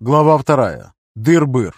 Глава вторая. Дыр-быр.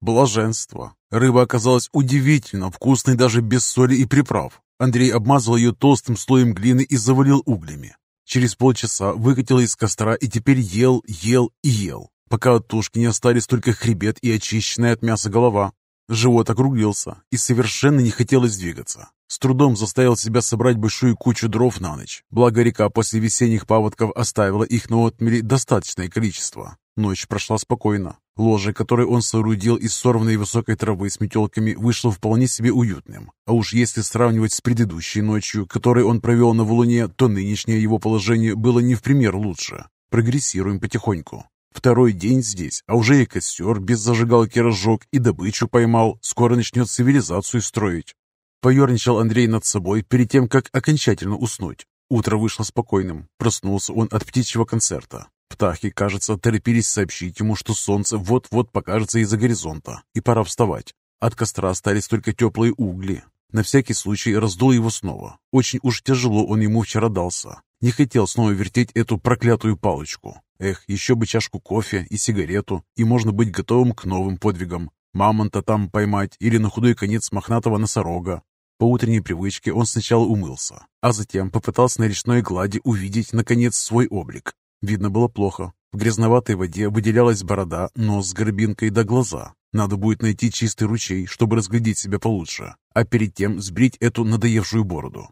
Блаженство. Рыба оказалась удивительно вкусной даже без соли и приправ. Андрей обмазал ее толстым слоем глины и завалил углями. Через полчаса выкатил из костра и теперь ел, ел и ел, пока от тушки не остались только хребет и очищенная от мяса голова. Живот округлился и совершенно не хотелось двигаться. С трудом заставил себя собрать большую кучу дров на ночь, благо река после весенних паводков оставила их на отмели достаточное количество. Ночь прошла спокойно. Ложе, которое он соорудил из сорванной высокой травы с метелками, вышло вполне себе уютным. А уж если сравнивать с предыдущей ночью, которой он провел на валуне, то нынешнее его положение было не в пример лучше. Прогрессируем потихоньку. Второй день здесь, а уже и костер без зажигалки разжег и добычу поймал. Скоро начнет цивилизацию строить. Поерничал Андрей над собой перед тем, как окончательно уснуть. Утро вышло спокойным. Проснулся он от птичьего концерта. Птахи, кажется, торопились сообщить ему, что солнце вот-вот покажется из-за горизонта, и пора вставать. От костра остались только теплые угли. На всякий случай раздул его снова. Очень уж тяжело он ему вчера дался. Не хотел снова вертеть эту проклятую палочку. Эх, еще бы чашку кофе и сигарету, и можно быть готовым к новым подвигам. Мамонта там поймать или на худой конец мохнатого носорога. По утренней привычке он сначала умылся, а затем попытался на речной глади увидеть, наконец, свой облик. Видно было плохо. В грязноватой воде выделялась борода, нос с горбинкой до глаза. Надо будет найти чистый ручей, чтобы разглядеть себя получше, а перед тем сбрить эту надоевшую бороду.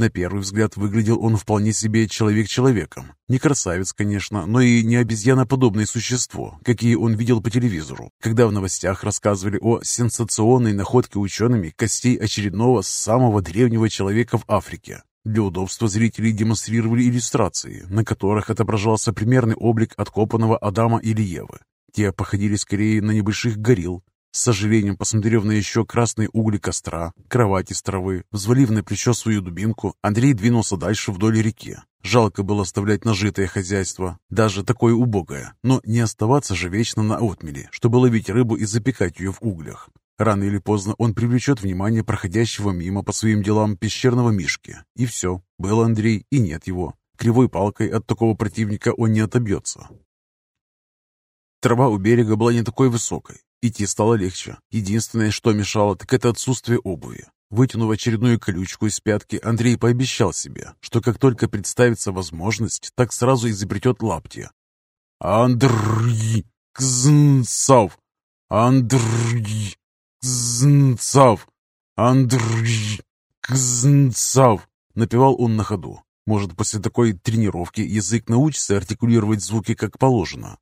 На первый взгляд выглядел он вполне себе человек человеком. Не красавец, конечно, но и не обезьяноподобное существо, какие он видел по телевизору, когда в новостях рассказывали о сенсационной находке учеными костей очередного самого древнего человека в Африке. Для удобства зрителей демонстрировали иллюстрации, на которых отображался примерный облик откопанного Адама или Евы. Те походили скорее на небольших горилл. С сожалением, посмотрев на еще красные угли костра, кровать из травы, взвалив на плечо свою дубинку, Андрей двинулся дальше вдоль реки. Жалко было оставлять нажитое хозяйство, даже такое убогое, но не оставаться же вечно на отмели, чтобы ловить рыбу и запекать ее в углях. Рано или поздно он привлечет внимание проходящего мимо по своим делам пещерного мишки. И все, был Андрей и нет его. Кривой палкой от такого противника он не отобьется. Трава у берега была не такой высокой. Идти стало легче. Единственное, что мешало, так это отсутствие обуви. Вытянув очередную колючку из пятки, Андрей пообещал себе, что как только представится возможность, так сразу изобретет лапти. «Андрей! Кзнцов! Андрей!» Кзнцав! Андрей Кзнцав!» Напевал он на ходу. Может, после такой тренировки язык научится артикулировать звуки как положено.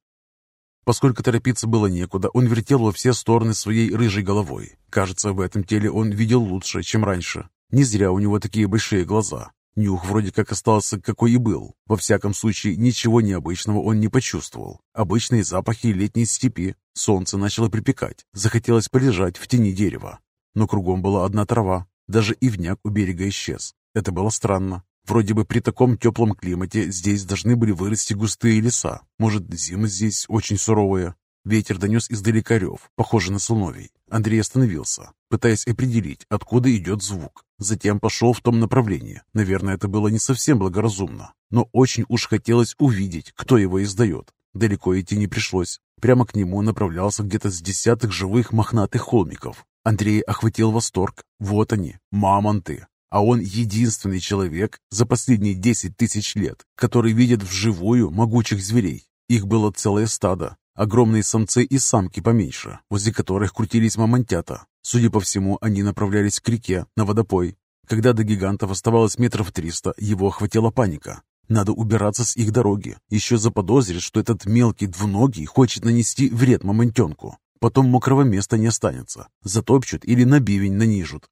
Поскольку торопиться было некуда, он вертел во все стороны своей рыжей головой. Кажется, в этом теле он видел лучше, чем раньше. Не зря у него такие большие глаза. Нюх вроде как остался, какой и был. Во всяком случае, ничего необычного он не почувствовал. Обычные запахи летней степи. Солнце начало припекать. Захотелось полежать в тени дерева. Но кругом была одна трава. Даже ивняк у берега исчез. Это было странно. Вроде бы при таком теплом климате здесь должны были вырасти густые леса. Может, зимы здесь очень суровые. Ветер донес издалека рев, похожий на слоновий. Андрей остановился, пытаясь определить, откуда идет звук. Затем пошел в том направлении. Наверное, это было не совсем благоразумно, но очень уж хотелось увидеть, кто его издает. Далеко идти не пришлось. Прямо к нему направлялся где-то с десяток живых мохнатых холмиков. Андрей охватил восторг. Вот они, мамонты. А он единственный человек за последние десять тысяч лет, который видит вживую могучих зверей. Их было целое стадо, Огромные самцы и самки поменьше, возле которых крутились мамонтята. Судя по всему, они направлялись к реке, на водопой. Когда до гигантов оставалось метров триста, его охватила паника. Надо убираться с их дороги. Еще заподозрит, что этот мелкий двуногий хочет нанести вред мамонтенку. Потом мокрого места не останется. Затопчут или на бивень нанижут.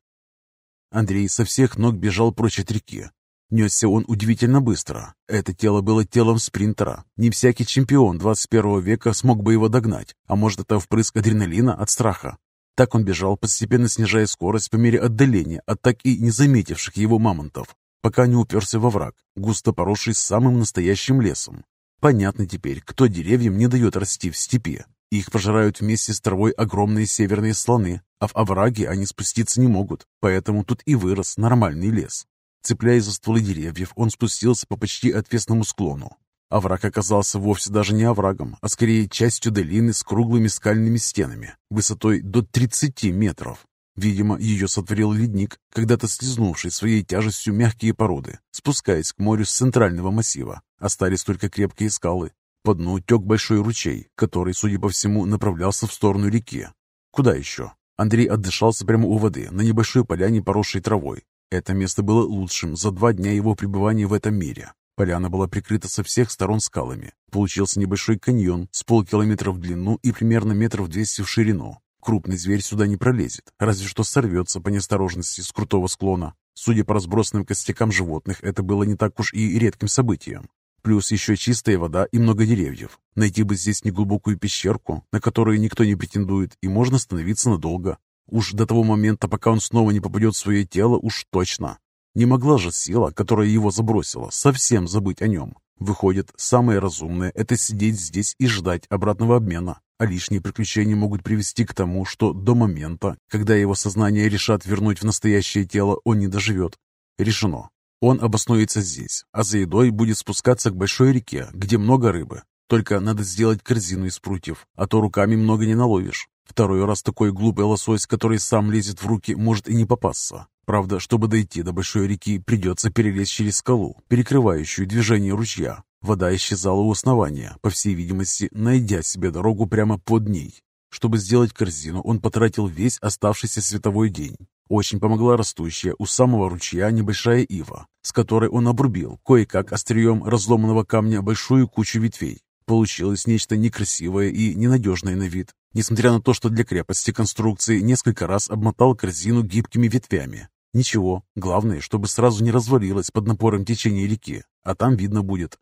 Андрей со всех ног бежал прочь от реки. Несся он удивительно быстро. Это тело было телом спринтера. Не всякий чемпион 21 века смог бы его догнать, а может это впрыск адреналина от страха. Так он бежал, постепенно снижая скорость по мере отдаления от так и не заметивших его мамонтов, пока не уперся во враг, густо поросший самым настоящим лесом. Понятно теперь, кто деревьям не дает расти в степи. Их пожирают вместе с травой огромные северные слоны, а в овраге они спуститься не могут, поэтому тут и вырос нормальный лес. Цепляясь за стволы деревьев, он спустился по почти отвесному склону. Овраг оказался вовсе даже не оврагом, а скорее частью долины с круглыми скальными стенами, высотой до 30 метров. Видимо, ее сотворил ледник, когда-то слезнувший своей тяжестью мягкие породы, спускаясь к морю с центрального массива. Остались только крепкие скалы. По дну тек большой ручей, который, судя по всему, направлялся в сторону реки. Куда еще? Андрей отдышался прямо у воды, на небольшой поляне, поросшей травой. Это место было лучшим за два дня его пребывания в этом мире. Поляна была прикрыта со всех сторон скалами. Получился небольшой каньон с полкилометра в длину и примерно метров двести в ширину. Крупный зверь сюда не пролезет, разве что сорвется по неосторожности с крутого склона. Судя по разбросанным костякам животных, это было не так уж и редким событием. Плюс еще чистая вода и много деревьев. Найти бы здесь неглубокую пещерку, на которую никто не претендует, и можно становиться надолго. Уж до того момента, пока он снова не попадет в свое тело, уж точно. Не могла же сила, которая его забросила, совсем забыть о нем. Выходит, самое разумное – это сидеть здесь и ждать обратного обмена. А лишние приключения могут привести к тому, что до момента, когда его сознание решат вернуть в настоящее тело, он не доживет. Решено. Он обоснуется здесь, а за едой будет спускаться к большой реке, где много рыбы. Только надо сделать корзину из прутьев, а то руками много не наловишь. Второй раз такой глупый лосось, который сам лезет в руки, может и не попасться. Правда, чтобы дойти до большой реки, придется перелезть через скалу, перекрывающую движение ручья. Вода исчезала у основания, по всей видимости, найдя себе дорогу прямо под ней. Чтобы сделать корзину, он потратил весь оставшийся световой день. Очень помогла растущая у самого ручья небольшая ива, с которой он обрубил кое-как острием разломанного камня большую кучу ветвей. Получилось нечто некрасивое и ненадежное на вид, несмотря на то, что для крепости конструкции несколько раз обмотал корзину гибкими ветвями. Ничего, главное, чтобы сразу не развалилось под напором течения реки, а там видно будет.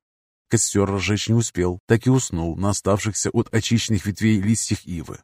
Костер разжечь не успел, так и уснул на оставшихся от очищенных ветвей листьях ивы.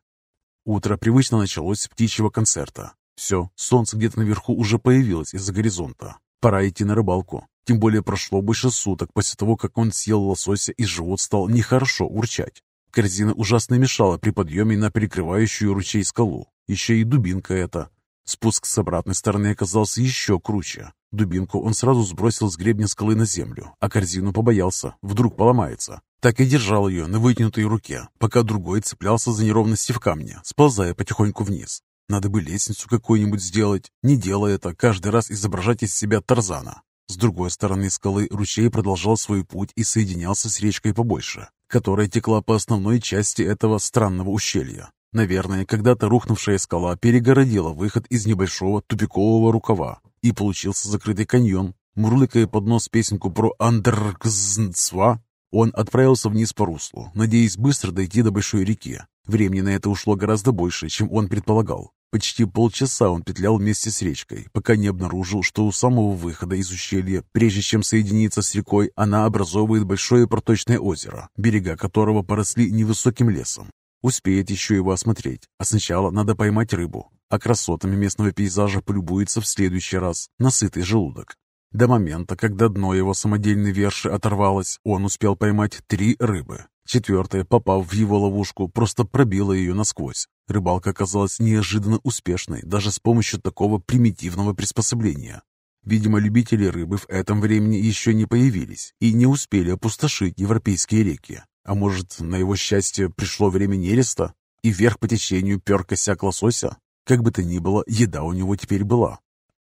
Утро привычно началось с птичьего концерта. Все, солнце где-то наверху уже появилось из-за горизонта. Пора идти на рыбалку. Тем более прошло больше суток после того, как он съел лосося и живот стал нехорошо урчать. Корзина ужасно мешала при подъеме на перекрывающую ручей скалу. Еще и дубинка эта. Спуск с обратной стороны оказался еще круче. Дубинку он сразу сбросил с гребня скалы на землю, а корзину побоялся, вдруг поломается. Так и держал ее на вытянутой руке, пока другой цеплялся за неровности в камне, сползая потихоньку вниз. Надо бы лестницу какую-нибудь сделать, не делая это, каждый раз изображать из себя Тарзана. С другой стороны скалы ручей продолжал свой путь и соединялся с речкой побольше, которая текла по основной части этого странного ущелья. Наверное, когда-то рухнувшая скала перегородила выход из небольшого тупикового рукава, и получился закрытый каньон. Мурлыкая под нос песенку про Андергзнцва, он отправился вниз по руслу, надеясь быстро дойти до большой реки. Времени на это ушло гораздо больше, чем он предполагал. Почти полчаса он петлял вместе с речкой, пока не обнаружил, что у самого выхода из ущелья, прежде чем соединиться с рекой, она образовывает большое проточное озеро, берега которого поросли невысоким лесом. Успеет еще его осмотреть, а сначала надо поймать рыбу, а красотами местного пейзажа полюбуется в следующий раз, на сытый желудок. До момента, когда дно его самодельной верши оторвалось, он успел поймать три рыбы. Четвертая, попав в его ловушку, просто пробила ее насквозь. Рыбалка оказалась неожиданно успешной даже с помощью такого примитивного приспособления. Видимо, любители рыбы в этом времени еще не появились и не успели опустошить европейские реки. А может, на его счастье пришло время нереста, и вверх по течению пер косяк лосося? Как бы то ни было, еда у него теперь была.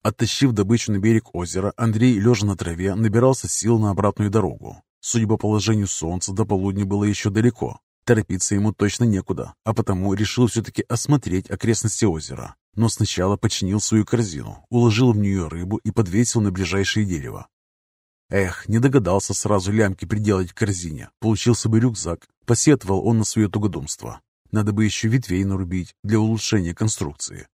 Оттащив добычу на берег озера, Андрей, лежа на траве, набирался сил на обратную дорогу. Судя по положению солнца, до полудня было еще далеко. Торопиться ему точно некуда, а потому решил все-таки осмотреть окрестности озера. Но сначала починил свою корзину, уложил в нее рыбу и подвесил на ближайшее дерево. Эх, не догадался сразу лямки приделать к корзине. Получился бы рюкзак. Посетовал он на свое тугодумство. Надо бы еще ветвей нарубить для улучшения конструкции.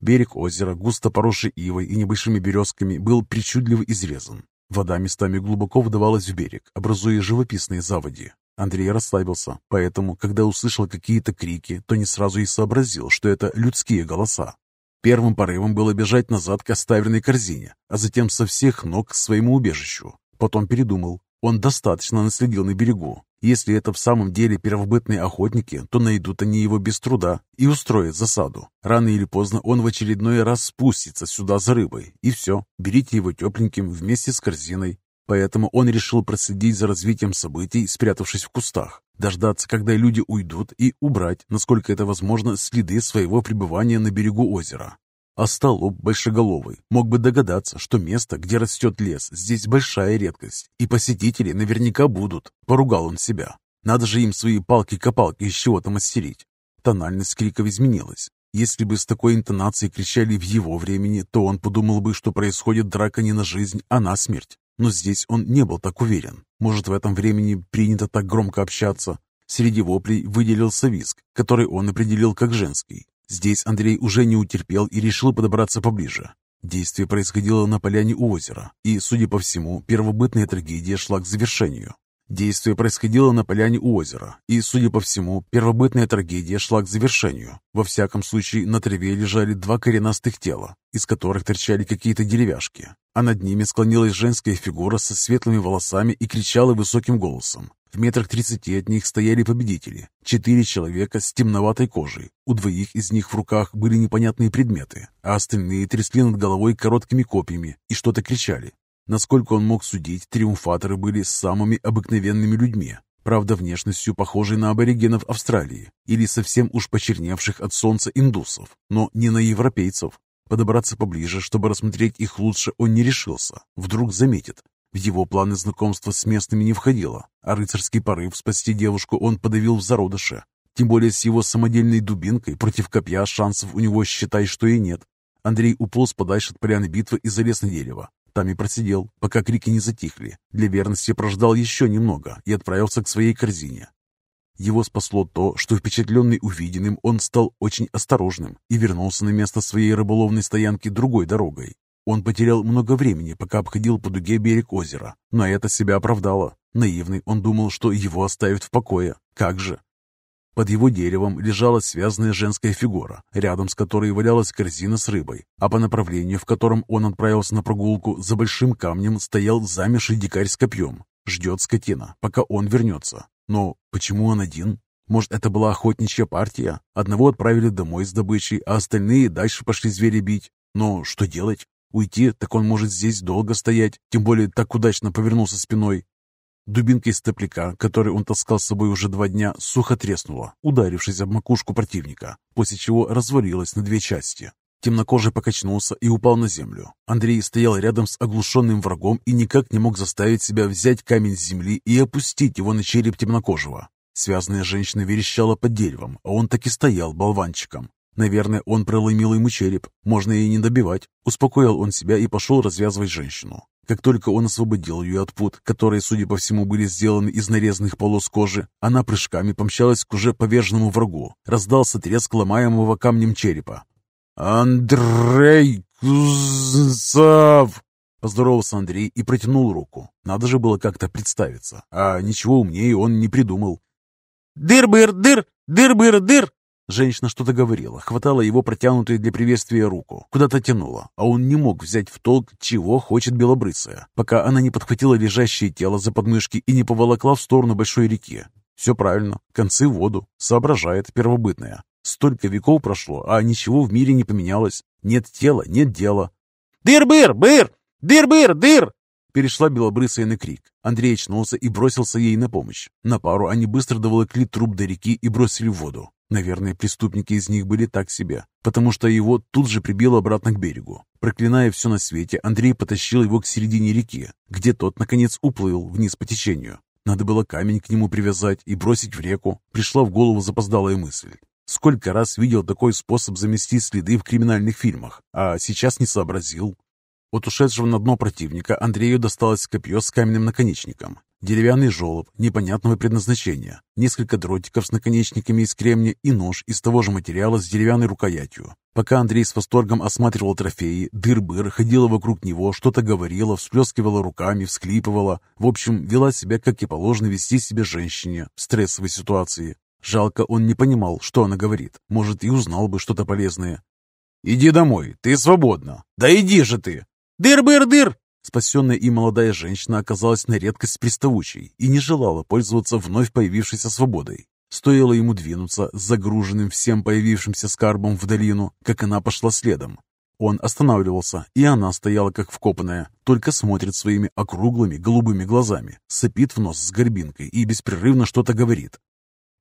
Берег озера, густо поросший ивой и небольшими березками, был причудливо изрезан. Вода местами глубоко вдавалась в берег, образуя живописные заводи. Андрей расслабился, поэтому, когда услышал какие-то крики, то не сразу и сообразил, что это людские голоса. Первым порывом было бежать назад к оставленной корзине, а затем со всех ног к своему убежищу. Потом передумал. Он достаточно наследил на берегу Если это в самом деле первобытные охотники, то найдут они его без труда и устроят засаду. Рано или поздно он в очередной раз спустится сюда за рыбой, и все, берите его тепленьким вместе с корзиной. Поэтому он решил проследить за развитием событий, спрятавшись в кустах, дождаться, когда люди уйдут, и убрать, насколько это возможно, следы своего пребывания на берегу озера. А столоп большеголовый мог бы догадаться, что место, где растет лес, здесь большая редкость, и посетители наверняка будут. Поругал он себя. Надо же им свои палки-копалки из чего-то мастерить. Тональность криков изменилась. Если бы с такой интонацией кричали в его времени, то он подумал бы, что происходит драка не на жизнь, а на смерть. Но здесь он не был так уверен. Может, в этом времени принято так громко общаться. Среди воплей выделился виск, который он определил как женский. Здесь Андрей уже не утерпел и решил подобраться поближе. Действие происходило на поляне у озера, и, судя по всему, первобытная трагедия шла к завершению. Действие происходило на поляне у озера, и, судя по всему, первобытная трагедия шла к завершению. Во всяком случае, на траве лежали два коренастых тела, из которых торчали какие-то деревяшки, а над ними склонилась женская фигура со светлыми волосами и кричала высоким голосом. В метрах тридцати от них стояли победители. Четыре человека с темноватой кожей. У двоих из них в руках были непонятные предметы, а остальные трясли над головой короткими копьями и что-то кричали. Насколько он мог судить, триумфаторы были самыми обыкновенными людьми, правда внешностью похожей на аборигенов Австралии или совсем уж почерневших от солнца индусов, но не на европейцев. Подобраться поближе, чтобы рассмотреть их лучше, он не решился. Вдруг заметит, в его планы знакомства с местными не входило, а рыцарский порыв спасти девушку он подавил в зародыше. Тем более с его самодельной дубинкой против копья шансов у него, считай, что и нет. Андрей уполз подальше от поляны битвы и залез на дерево. Там и просидел, пока крики не затихли. Для верности прождал еще немного и отправился к своей корзине. Его спасло то, что впечатленный увиденным, он стал очень осторожным и вернулся на место своей рыболовной стоянки другой дорогой. Он потерял много времени, пока обходил по дуге берег озера, но это себя оправдало. Наивный он думал, что его оставят в покое. Как же? Под его деревом лежала связанная женская фигура, рядом с которой валялась корзина с рыбой, а по направлению, в котором он отправился на прогулку, за большим камнем стоял замерший дикарь с копьем. Ждет скотина, пока он вернется. Но почему он один? Может, это была охотничья партия? Одного отправили домой с добычей, а остальные дальше пошли зверя бить. Но что делать? Уйти, так он может здесь долго стоять, тем более так удачно повернулся спиной. Дубинка из топляка, который он таскал с собой уже два дня, сухо треснула, ударившись об макушку противника, после чего развалилась на две части. Темнокожий покачнулся и упал на землю. Андрей стоял рядом с оглушенным врагом и никак не мог заставить себя взять камень с земли и опустить его на череп темнокожего. Связанная женщина верещала под деревом, а он так и стоял болванчиком, Наверное, он проломил ему череп, можно и не добивать. Успокоил он себя и пошел развязывать женщину. Как только он освободил ее от пут, которые, судя по всему, были сделаны из нарезанных полос кожи, она прыжками помчалась к уже поверженному врагу. Раздался треск ломаемого камнем черепа. «Андрей Кузнецов!» Поздоровался Андрей и протянул руку. Надо же было как-то представиться, а ничего умнее он не придумал. «Дыр-быр-дыр! Дыр-быр-дыр!» Женщина что-то говорила, хватала его протянутую для приветствия руку, куда-то тянула, а он не мог взять в толк, чего хочет белобрысая, пока она не подхватила лежащее тело за подмышки и не поволокла в сторону большой реки. Все правильно, концы в воду, соображает первобытная. Столько веков прошло, а ничего в мире не поменялось. Нет тела, нет дела. «Дыр-быр, быр! Дыр-быр, дыр!» Перешла белобрысая на крик. Андрей очнулся и бросился ей на помощь. На пару они быстро доволокли труп до реки и бросили в воду. Наверное, преступники из них были так себе, потому что его тут же прибило обратно к берегу. Проклиная все на свете, Андрей потащил его к середине реки, где тот, наконец, уплыл вниз по течению. Надо было камень к нему привязать и бросить в реку. Пришла в голову запоздалая мысль. Сколько раз видел такой способ замести следы в криминальных фильмах, а сейчас не сообразил. От ушедшего на дно противника Андрею досталось копье с каменным наконечником. Деревянный желоб непонятного предназначения, несколько дротиков с наконечниками из кремния и нож из того же материала с деревянной рукоятью. Пока Андрей с восторгом осматривал трофеи, дыр-быр ходила вокруг него, что-то говорила, всплескивала руками, всклипывала. В общем, вела себя, как и положено вести себе женщине в стрессовой ситуации. Жалко, он не понимал, что она говорит. Может, и узнал бы что-то полезное. «Иди домой, ты свободна». «Да иди же ты!» «Дыр-быр-дыр!» Спасенная им молодая женщина оказалась на редкость приставучей и не желала пользоваться вновь появившейся свободой. Стоило ему двинуться с загруженным всем появившимся скарбом в долину, как она пошла следом. Он останавливался, и она стояла как вкопанная, только смотрит своими округлыми голубыми глазами, сопит в нос с горбинкой и беспрерывно что-то говорит.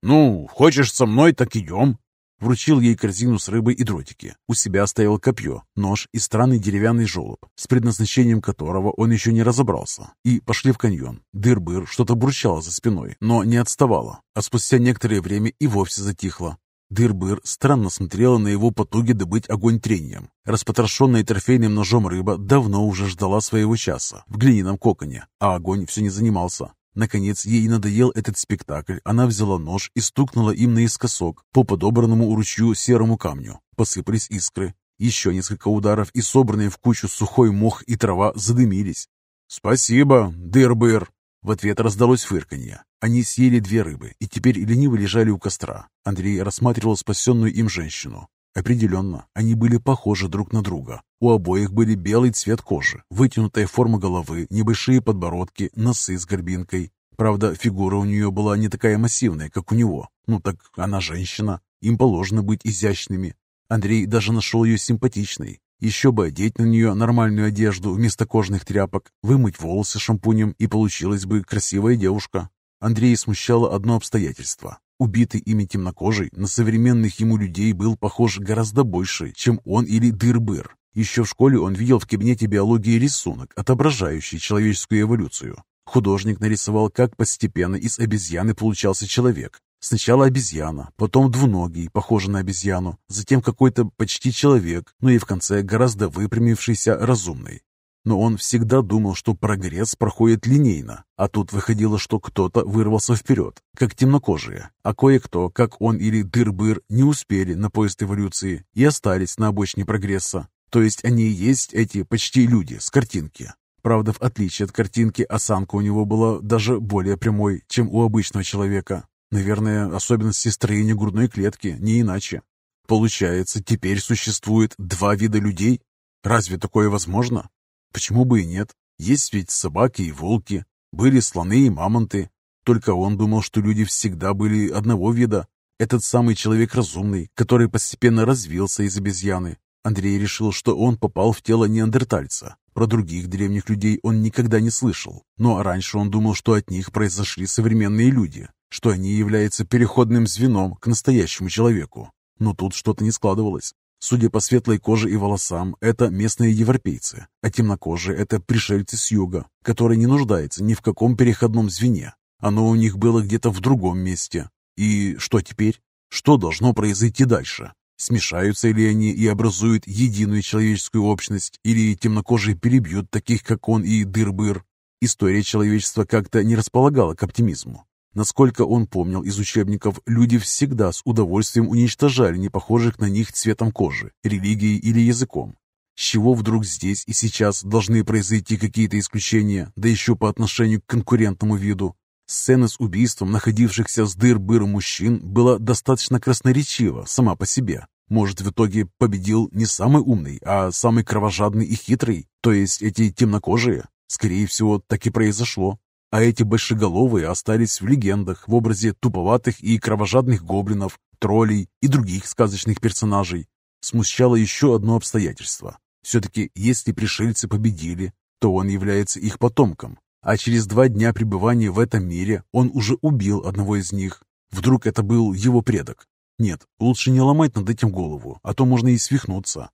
«Ну, хочешь со мной, так идем!» Вручил ей корзину с рыбой и дротики. У себя стоял копье, нож и странный деревянный желоб, с предназначением которого он еще не разобрался. И пошли в каньон. Дыр-быр что-то бурчало за спиной, но не отставало. А спустя некоторое время и вовсе затихло. Дыр-быр странно смотрела на его потуги добыть огонь трением. Распотрошенная торфейным ножом рыба давно уже ждала своего часа в глиняном коконе, а огонь все не занимался. Наконец, ей надоел этот спектакль. Она взяла нож и стукнула им наискосок по подобранному у ручью серому камню. Посыпались искры. Еще несколько ударов, и собранные в кучу сухой мох и трава задымились. «Спасибо, дыр-быр!» В ответ раздалось фырканье. Они съели две рыбы и теперь лениво лежали у костра. Андрей рассматривал спасенную им женщину. Определенно, они были похожи друг на друга. У обоих были белый цвет кожи, вытянутая форма головы, небольшие подбородки, носы с горбинкой. Правда, фигура у нее была не такая массивная, как у него. Ну так она женщина, им положено быть изящными. Андрей даже нашел ее симпатичной. Еще бы одеть на нее нормальную одежду вместо кожных тряпок, вымыть волосы шампунем, и получилась бы красивая девушка. Андрей смущало одно обстоятельство. Убитый ими темнокожий на современных ему людей был похож гораздо больше, чем он или дыр-быр. Еще в школе он видел в кабинете биологии рисунок, отображающий человеческую эволюцию. Художник нарисовал, как постепенно из обезьяны получался человек. Сначала обезьяна, потом двуногий, похожий на обезьяну, затем какой-то почти человек, ну и в конце гораздо выпрямившийся разумный. Но он всегда думал, что прогресс проходит линейно, а тут выходило, что кто-то вырвался вперед, как темнокожие, а кое-кто, как он или дыр-быр, не успели на поезд эволюции и остались на обочине прогресса. То есть они и есть эти почти люди с картинки. Правда, в отличие от картинки, осанка у него была даже более прямой, чем у обычного человека. Наверное, особенности строения грудной клетки, не иначе. Получается, теперь существует два вида людей? Разве такое возможно? Почему бы и нет? Есть ведь собаки и волки, были слоны и мамонты. Только он думал, что люди всегда были одного вида. Этот самый человек разумный, который постепенно развился из обезьяны. Андрей решил, что он попал в тело неандертальца. Про других древних людей он никогда не слышал. Но раньше он думал, что от них произошли современные люди, что они являются переходным звеном к настоящему человеку. Но тут что-то не складывалось. Судя по светлой коже и волосам, это местные европейцы, а темнокожие – это пришельцы с юга, которые не нуждаются ни в каком переходном звене. Оно у них было где-то в другом месте. И что теперь? Что должно произойти дальше? Смешаются ли они и образуют единую человеческую общность, или темнокожие перебьют таких, как он и дыр-быр? История человечества как-то не располагала к оптимизму. Насколько он помнил из учебников, люди всегда с удовольствием уничтожали непохожих на них цветом кожи, религией или языком. С чего вдруг здесь и сейчас должны произойти какие-то исключения, да еще по отношению к конкурентному виду? Сцена с убийством находившихся с дыр-быр мужчин была достаточно красноречива сама по себе. Может, в итоге победил не самый умный, а самый кровожадный и хитрый, то есть эти темнокожие? Скорее всего, так и произошло а эти большеголовые остались в легендах в образе туповатых и кровожадных гоблинов, троллей и других сказочных персонажей. Смущало еще одно обстоятельство. Все-таки, если пришельцы победили, то он является их потомком, а через два дня пребывания в этом мире он уже убил одного из них. Вдруг это был его предок? Нет, лучше не ломать над этим голову, а то можно и свихнуться.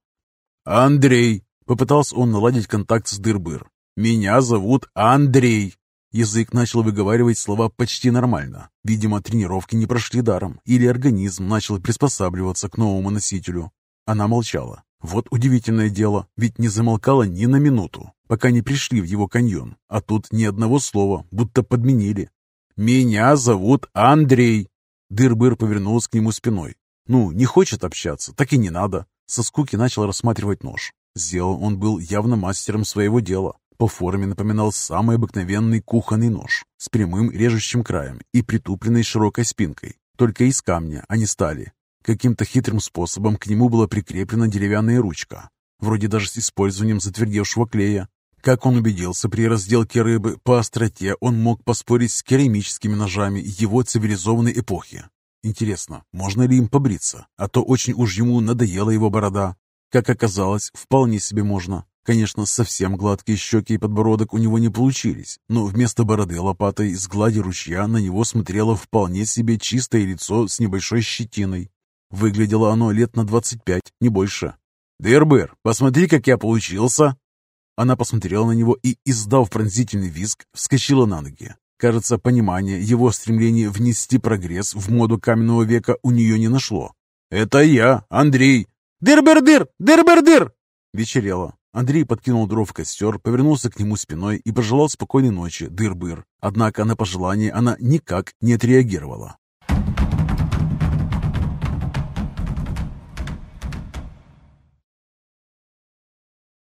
«Андрей!» — попытался он наладить контакт с Дырбыр. «Меня зовут Андрей!» Язык начал выговаривать слова почти нормально. Видимо, тренировки не прошли даром, или организм начал приспосабливаться к новому носителю. Она молчала. Вот удивительное дело, ведь не замолкала ни на минуту, пока не пришли в его каньон. А тут ни одного слова, будто подменили. «Меня зовут Андрей!» Дыр-быр повернулся к нему спиной. «Ну, не хочет общаться, так и не надо». Со скуки начал рассматривать нож. Сделал он был явно мастером своего дела. По форме напоминал самый обыкновенный кухонный нож с прямым режущим краем и притупленной широкой спинкой, только из камня, а не стали. Каким-то хитрым способом к нему была прикреплена деревянная ручка, вроде даже с использованием затвердевшего клея. Как он убедился при разделке рыбы, по остроте он мог поспорить с керамическими ножами его цивилизованной эпохи. Интересно, можно ли им побриться? А то очень уж ему надоела его борода. Как оказалось, вполне себе можно. Конечно, совсем гладкие щеки и подбородок у него не получились, но вместо бороды лопатой с глади ручья на него смотрело вполне себе чистое лицо с небольшой щетиной. Выглядело оно лет на двадцать пять, не больше. «Дырбыр, посмотри, как я получился!» Она посмотрела на него и, издав пронзительный визг, вскочила на ноги. Кажется, понимание его стремления внести прогресс в моду каменного века у нее не нашло. «Это я, Андрей!» «Дыр-быр-дыр! Дыр-быр-дыр!» Вечерело. Андрей подкинул дров в костер, повернулся к нему спиной и пожелал спокойной ночи, дыр-быр. Однако на пожелание она никак не отреагировала.